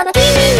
その君に